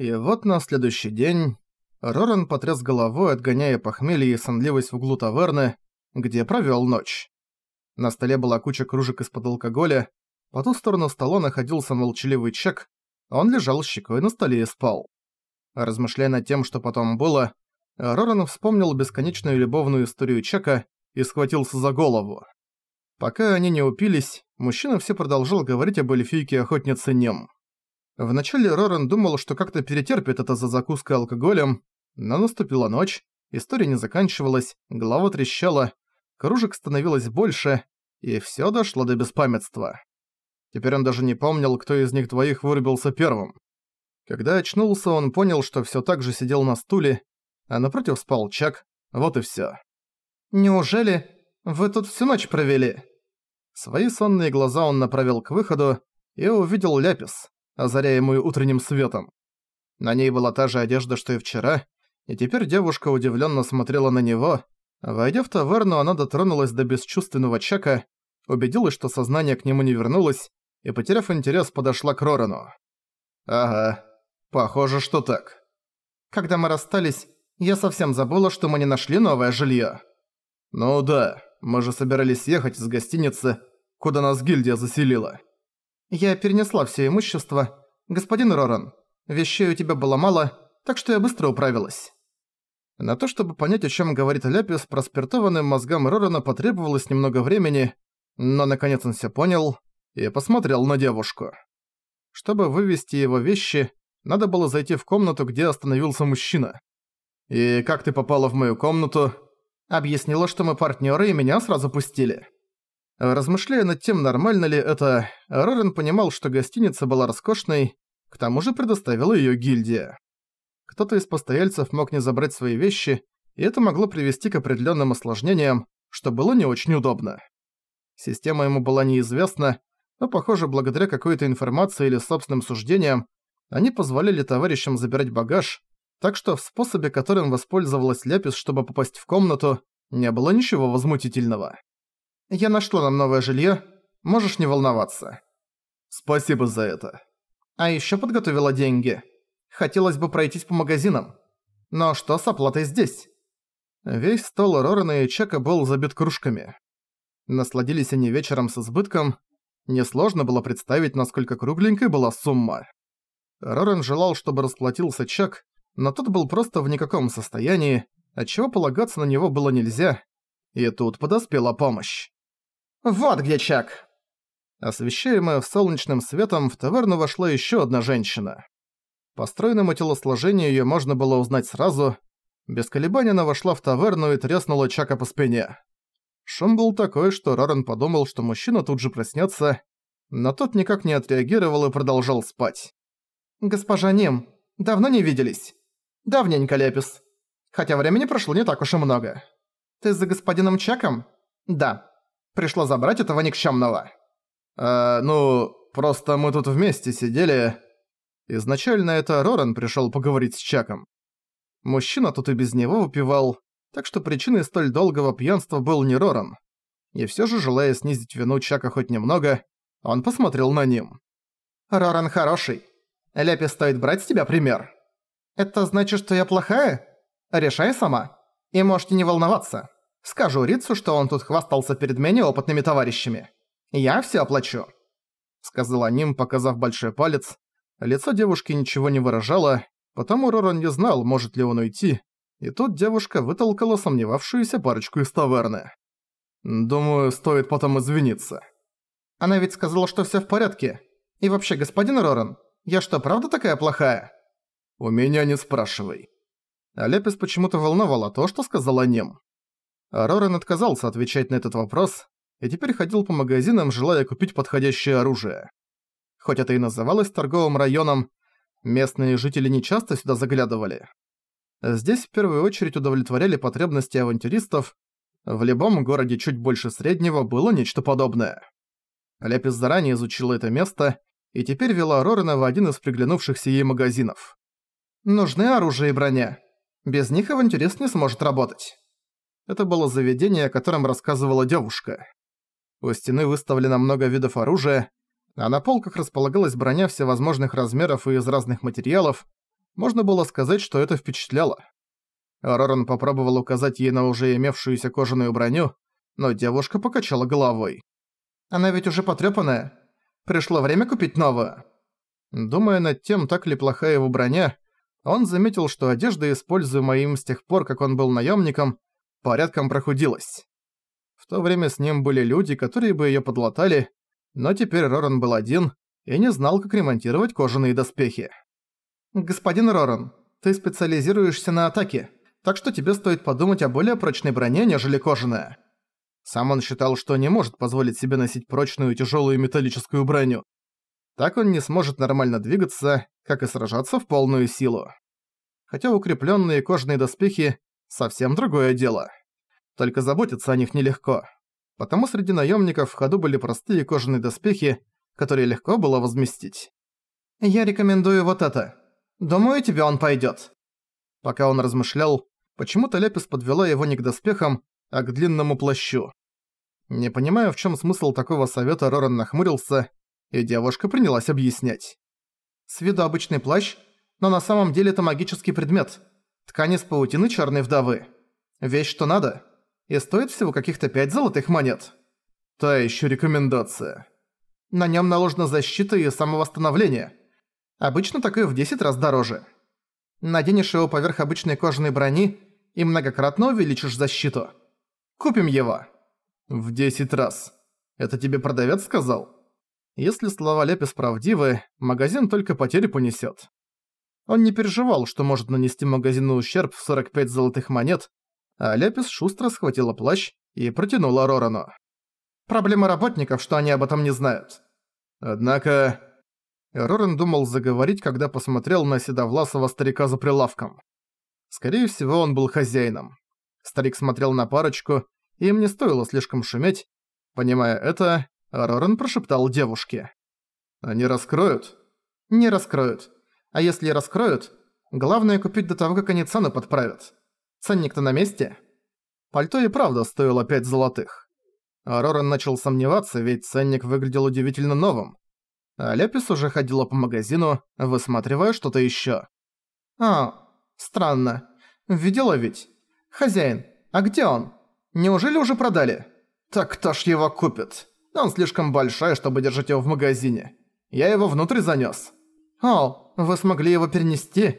И вот на следующий день Роран потряс головой, отгоняя похмелье и сонливость в углу таверны, где провёл ночь. На столе была куча кружек из-под алкоголя, по ту сторону стола находился молчаливый Чек, он лежал щекой на столе и спал. Размышляя над тем, что потом было, Роран вспомнил бесконечную любовную историю Чека и схватился за голову. Пока они не упились, мужчина все продолжал говорить об эльфийке-охотнице Нем. Вначале Роран думал, что как-то перетерпит это за закуской алкоголем, но наступила ночь, история не заканчивалась, голова трещала, кружек становилось больше, и всё дошло до беспамятства. Теперь он даже не помнил, кто из них двоих вырубился первым. Когда очнулся, он понял, что всё так же сидел на стуле, а напротив спал Чак, вот и всё. «Неужели вы тут всю ночь провели?» Свои сонные глаза он направил к выходу и увидел Ляпис, озаряемую утренним светом. На ней была та же одежда, что и вчера, и теперь девушка удивленно смотрела на него. Войдя в таверну, она дотронулась до бесчувственного Чака, убедилась, что сознание к нему не вернулось, и, потеряв интерес, подошла к Рорану. «Ага, похоже, что так. Когда мы расстались, я совсем забыла, что мы не нашли новое жилье. «Ну да, мы же собирались ехать из гостиницы, куда нас гильдия заселила». «Я перенесла все имущество. Господин Роран, вещей у тебя было мало, так что я быстро управилась». На то, чтобы понять, о чем говорит Ляпис, проспиртованным мозгам Рорана потребовалось немного времени, но наконец он все понял и посмотрел на девушку. Чтобы вывести его вещи, надо было зайти в комнату, где остановился мужчина. «И как ты попала в мою комнату?» Объяснила, что мы партнеры и меня сразу пустили. Размышляя над тем, нормально ли это, Рорен понимал, что гостиница была роскошной, к тому же предоставила ее гильдия. Кто-то из постояльцев мог не забрать свои вещи, и это могло привести к определенным осложнениям, что было не очень удобно. Система ему была неизвестна, но, похоже, благодаря какой-то информации или собственным суждениям, они позволяли товарищам забирать багаж, так что в способе, которым воспользовалась Ляпис, чтобы попасть в комнату, не было ничего возмутительного. «Я нашла нам новое жилье, можешь не волноваться». «Спасибо за это». «А ещё подготовила деньги. Хотелось бы пройтись по магазинам. Но что с оплатой здесь?» Весь стол Рорана и Чека был забит кружками. Насладились они вечером с избытком. Несложно было представить, насколько кругленькой была сумма. Роран желал, чтобы расплатился Чак, но тот был просто в никаком состоянии, отчего полагаться на него было нельзя, и тут подоспела помощь. «Вот где Чак!» Освещаемая солнечным светом, в таверну вошла еще одна женщина. По стройному телосложению её можно было узнать сразу. Без колебаний она вошла в таверну и треснула Чака по спине. Шум был такой, что Роран подумал, что мужчина тут же проснется, но тот никак не отреагировал и продолжал спать. «Госпожа Ним, давно не виделись?» Давненько, Лепис. Хотя времени прошло не так уж и много. Ты за господином Чаком? Да. Пришло забрать этого никчемного. А, ну, просто мы тут вместе сидели. Изначально это Роран пришёл поговорить с Чаком. Мужчина тут и без него выпивал, так что причиной столь долгого пьянства был не Роран. И всё же, желая снизить вину Чака хоть немного, он посмотрел на ним. «Роран хороший. Лепи стоит брать с тебя пример». «Это значит, что я плохая? Решай сама. И можете не волноваться. Скажу Рицу, что он тут хвастался перед менее опытными товарищами. Я всё оплачу», — сказала Ним, показав большой палец. Лицо девушки ничего не выражало, потому Роран не знал, может ли он уйти, и тут девушка вытолкала сомневавшуюся парочку из таверны. «Думаю, стоит потом извиниться». Она ведь сказала, что всё в порядке. И вообще, господин Роран, я что, правда такая плохая?» «У меня не спрашивай». Алепис почему-то волновало то, что сказала Нем. Рорен отказался отвечать на этот вопрос и теперь ходил по магазинам, желая купить подходящее оружие. Хоть это и называлось торговым районом, местные жители не часто сюда заглядывали. Здесь в первую очередь удовлетворяли потребности авантюристов, в любом городе чуть больше среднего было нечто подобное. Лепис заранее изучила это место и теперь вела Рорена в один из приглянувшихся ей магазинов. Нужны оружие и броня. Без них авантюрист не сможет работать. Это было заведение, о котором рассказывала девушка. У стены выставлено много видов оружия, а на полках располагалась броня всевозможных размеров и из разных материалов. Можно было сказать, что это впечатляло. Роран попробовал указать ей на уже имевшуюся кожаную броню, но девушка покачала головой. «Она ведь уже потрёпанная. Пришло время купить новую». Думая над тем, так ли плохая его броня, он заметил, что одежда, используемая им с тех пор, как он был наемником, порядком прохудилась. В то время с ним были люди, которые бы ее подлатали, но теперь Роран был один и не знал, как ремонтировать кожаные доспехи. «Господин Роран, ты специализируешься на атаке, так что тебе стоит подумать о более прочной броне, нежели кожаная». Сам он считал, что не может позволить себе носить прочную тяжелую металлическую броню. Так он не сможет нормально двигаться, как и сражаться в полную силу. Хотя укрепленные кожаные доспехи – совсем другое дело. Только заботиться о них нелегко. Потому среди наемников в ходу были простые кожаные доспехи, которые легко было возместить. «Я рекомендую вот это. Думаю, тебе он пойдет. Пока он размышлял, почему-то Лепис подвела его не к доспехам, а к длинному плащу. Не понимая, в чем смысл такого совета, Роран нахмурился, и девушка принялась объяснять. С виду обычный плащ, но на самом деле это магический предмет. Ткань из паутины черной вдовы. Вещь, что надо. И стоит всего каких-то пять золотых монет. Та еще рекомендация. На нем наложена защита и самовосстановление. Обычно такое в 10 раз дороже. Наденешь его поверх обычной кожаной брони и многократно увеличишь защиту. Купим его. В 10 раз. Это тебе продавец сказал? Если слова Лепис правдивы, магазин только потери понесет. Он не переживал, что может нанести магазину ущерб в 45 золотых монет, а Лепис шустро схватила плащ и протянула Рорану. Проблема работников, что они об этом не знают. Однако... Роран думал заговорить, когда посмотрел на седовласого старика за прилавком. Скорее всего, он был хозяином. Старик смотрел на парочку, и им не стоило слишком шуметь. Понимая это, Роран прошептал девушке. «Они раскроют?» «Не раскроют. А если раскроют, главное купить до того, как они цену подправят. Ценник-то на месте?» Пальто и правда стоило пять золотых. Роран начал сомневаться, ведь ценник выглядел удивительно новым. А Лепис уже ходила по магазину, высматривая что-то ещё. «А, странно. Видела ведь? Хозяин, а где он? Неужели уже продали?» «Так кто ж его купит? Он слишком большой, чтобы держать его в магазине. Я его внутрь занёс». «О, вы смогли его перенести?»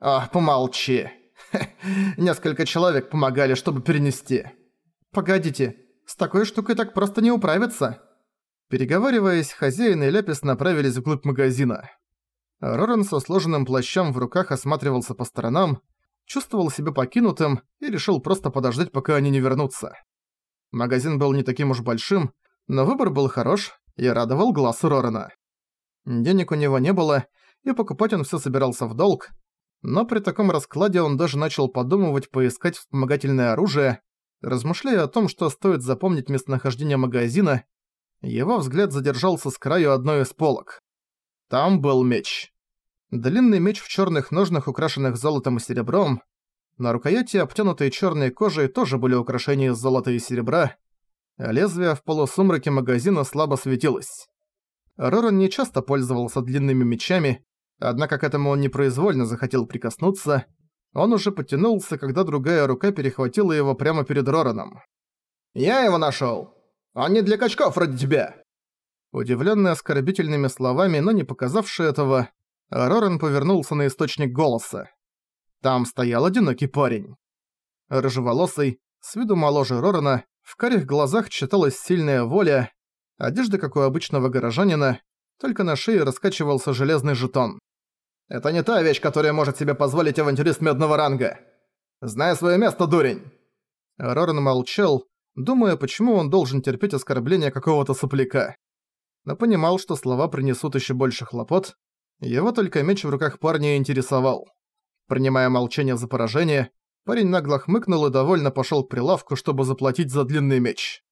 «Ах, помолчи. Несколько человек помогали, чтобы перенести». «Погодите, с такой штукой так просто не управиться». Переговариваясь, хозяин и Лепис направились вглубь магазина. Роран со сложенным плащом в руках осматривался по сторонам, чувствовал себя покинутым и решил просто подождать, пока они не вернутся. Магазин был не таким уж большим, но выбор был хорош и радовал глаз Рорана. Денег у него не было, и покупать он все собирался в долг, но при таком раскладе он даже начал подумывать поискать вспомогательное оружие, размышляя о том, что стоит запомнить местонахождение магазина его взгляд задержался с краю одной из полок. Там был меч. Длинный меч в черных ножнах, украшенных золотом и серебром. На рукояти, обтянутой черной кожей, тоже были украшения из золота и серебра. А лезвие в полусумраке магазина слабо светилось. Роран не часто пользовался длинными мечами, однако к этому он непроизвольно захотел прикоснуться. Он уже потянулся, когда другая рука перехватила его прямо перед Рораном. «Я его нашёл!» Он не для качков вроде тебя!» Удивленный оскорбительными словами, но не показавший этого, Рорен повернулся на источник голоса. Там стоял одинокий парень. Рыжеволосый, с виду моложе Рорена, в карих глазах читалась сильная воля, одежда, как у обычного горожанина, только на шее раскачивался железный жетон. «Это не та вещь, которая может себе позволить авантюрист медного ранга! Знай свое место, дурень!» Рорен молчал, думая, почему он должен терпеть оскорбления какого-то сопляка. Но понимал, что слова принесут еще больше хлопот, его только меч в руках парня интересовал. Принимая молчание за поражение, парень нагло хмыкнул и довольно пошел к прилавку, чтобы заплатить за длинный меч.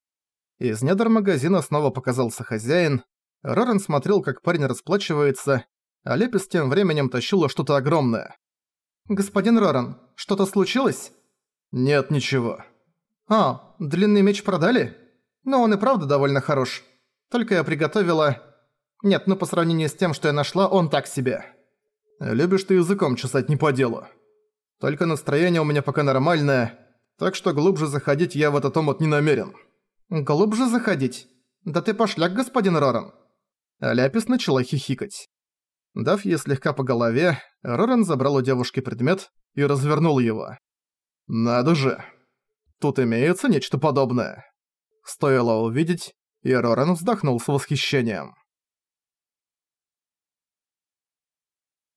Из недр магазина снова показался хозяин. Рорен смотрел, как парень расплачивается, а Лепис тем временем тащила что-то огромное. «Господин Роран, что-то случилось?» «Нет, ничего». «А, длинный меч продали? Но он и правда довольно хорош. Только я приготовила... Нет, ну по сравнению с тем, что я нашла, он так себе». Любишь ты языком чесать не по делу. Только настроение у меня пока нормальное, так что глубже заходить я в этот омут не намерен». «Глубже заходить? Да ты пошляк, господин Роран!» Ляпис начала хихикать. Дав ей слегка по голове, Роран забрал у девушки предмет и развернул его. «Надо же! Тут имеется нечто подобное!» Стоило увидеть, и Роран вздохнул с восхищением.